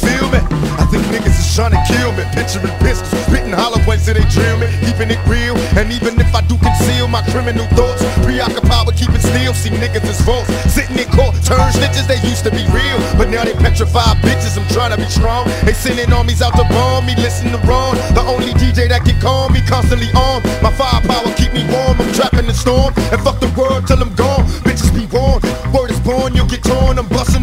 feel me? I think niggas is trying to kill me. Picturing pistols, spitting hollow points till they drill me. Keeping it real, and even if I do conceal my criminal thoughts, preoccupied with keeping still. See niggas as false, sitting in court, turn snitches. They used to be real, but now they petrified bitches. I'm trying to be strong. They sending armies out to bomb me. Listen to Ron, the only DJ that can calm me, constantly on, My firepower keep me warm. I'm trapping the storm, and fuck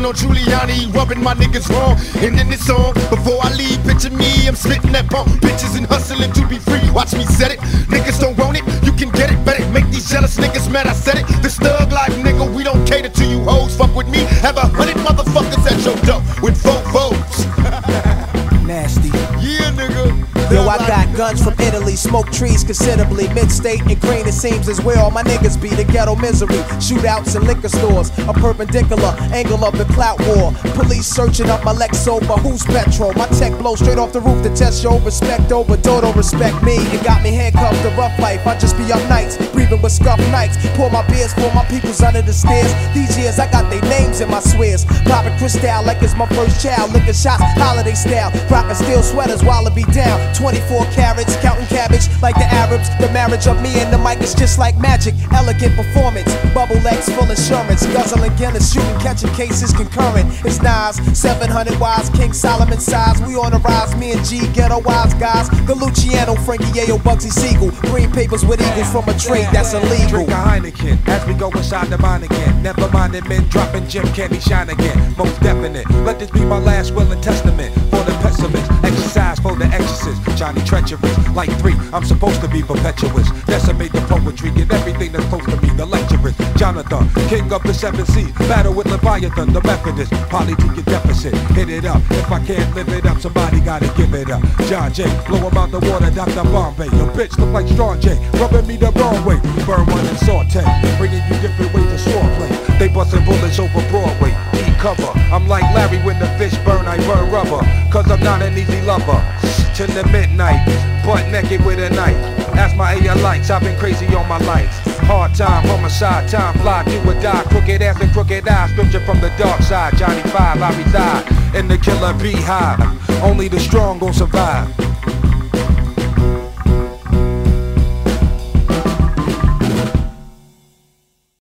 on Giuliani, rubbing my niggas wrong. And in this song, before I leave, picture me, I'm spitting that pump. Bitches and hustling to be free. Watch me set it. Niggas don't want it, you can get it. Better make these jealous niggas mad. I said it. This thug life, nigga, we don't cater to you hoes. Fuck with me, have a hundred motherfuckers Yo, I got guns from Italy, smoke trees considerably. Mid-state and green, it seems is where all my niggas be. The ghetto misery, shootouts in liquor stores, a perpendicular angle of the clout war. Police searching up my Lexo, but who's petrol? My tech blow straight off the roof to test your respect over. Dodo respect me. It got me handcuffed to rough life. I just be up nights, breathing with scuff nights. Pour my beers for my peoples under the stairs. These years I got their names in my swears. Popping crystal like it's my first child. Licking shots, holiday style. Rockin' steel sweaters be down. 24 carats, counting cabbage like the Arabs. The marriage of me and the mic is just like magic. Elegant performance, bubble legs, full insurance. Guzzling Guinness, shooting, catching cases concurrent. It's Nas, 700 wise, King Solomon size. We on the rise, me and G, ghetto wise guys. The Luciano, Frankie Yayo, Bugsy Siegel. Green papers with eagles from a trade that's illegal. Drink a Heineken as we go inside the mine again. Never mind the men dropping Jim Candy shine again. Most definite. Let this be my last will and testament for the pessimist. Johnny treacherous. Like three, I'm supposed to be perpetuous. Decimate the poetry, get everything that's close to me. The lecturers. Jonathan, king of the seven seas. Battle with Leviathan, the Methodist. Polytechnic deficit. Hit it up. If I can't live it up, somebody gotta give it up. John Jay, blow him out the water, Dr. Bombay. Your bitch look like Strong J, rubbing me the wrong way. Burn one and saute, bringing you different ways of swordplay. They busting bullets over Broadway. Deep cover, I'm like Larry when the fish burn, I burn rubber. Cause I'm not an easy lover. Till the midnight, butt naked with a knife. Ask my AR lights, I've been crazy all my life. Hard time, homicide, time fly, do or die. Crooked ass and crooked eyes, scripture from the dark side. Johnny Five, I reside in the killer beehive. Only the strong gon' survive.